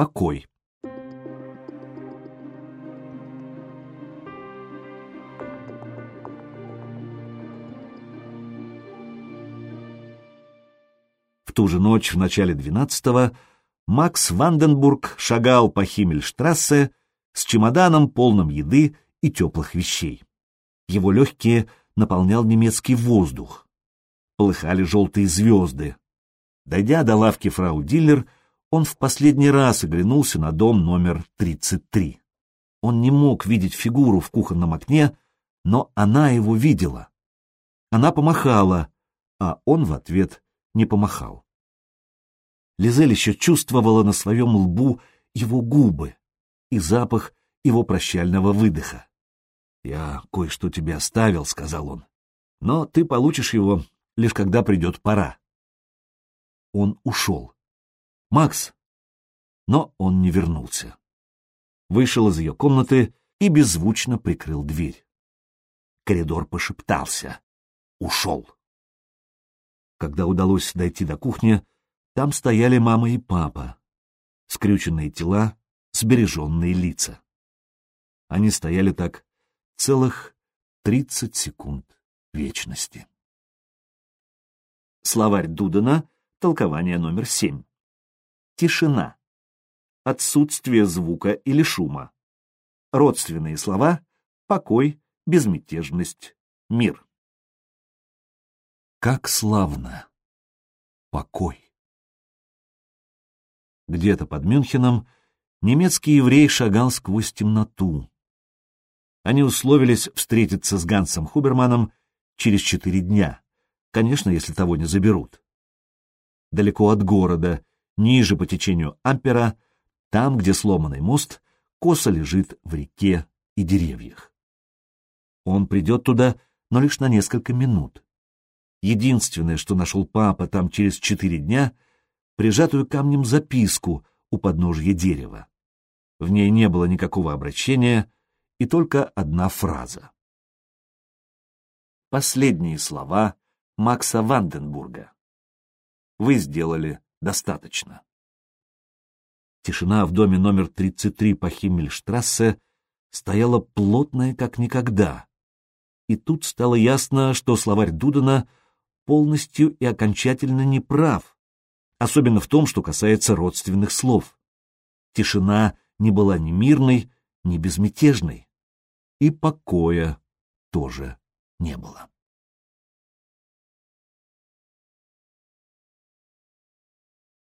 Покой. В ту же ночь, в начале двенадцатого, Макс Ванденбург шагал по Химмельштрассе с чемоданом, полным еды и теплых вещей. Его легкие наполнял немецкий воздух. Полыхали желтые звезды. Дойдя до лавки фрау Диллер, он в последний раз оглянулся на дом номер 33. Он не мог видеть фигуру в кухонном окне, но она его видела. Она помахала, а он в ответ не помахал. Лизель еще чувствовала на своем лбу его губы и запах его прощального выдоха. «Я кое-что тебе оставил», — сказал он, — «но ты получишь его, лишь когда придет пора». Он ушел. «Макс!» Но он не вернулся. Вышел из ее комнаты и беззвучно прикрыл дверь. Коридор пошептался. Ушел. Когда удалось дойти до кухни, там стояли мама и папа. Скрюченные тела, сбереженные лица. Они стояли так целых тридцать секунд вечности. Словарь Дудана, толкование номер семь. Тишина. Отсутствие звука или шума. Родственные слова — покой, безмятежность, мир. Как славно! Покой! Где-то под Мюнхеном немецкий еврей шагал сквозь темноту. Они условились встретиться с Гансом Хуберманом через четыре дня, конечно, если того не заберут. Далеко от города, ниже по течению Ампера, там, где сломанный мост, косо лежит в реке и деревьях. Он придет туда, но лишь на несколько минут. Единственное, что нашел папа там через четыре дня, прижатую камнем записку у подножья дерева. В ней не было никакого обращения и только одна фраза. Последние слова Макса Ванденбурга. Вы сделали достаточно. Тишина в доме номер 33 по Химмельштрассе стояла плотная, как никогда. И тут стало ясно, что словарь Дудена — полностью и окончательно не прав, особенно в том, что касается родственных слов. Тишина не была ни мирной, ни безмятежной, и покоя тоже не было.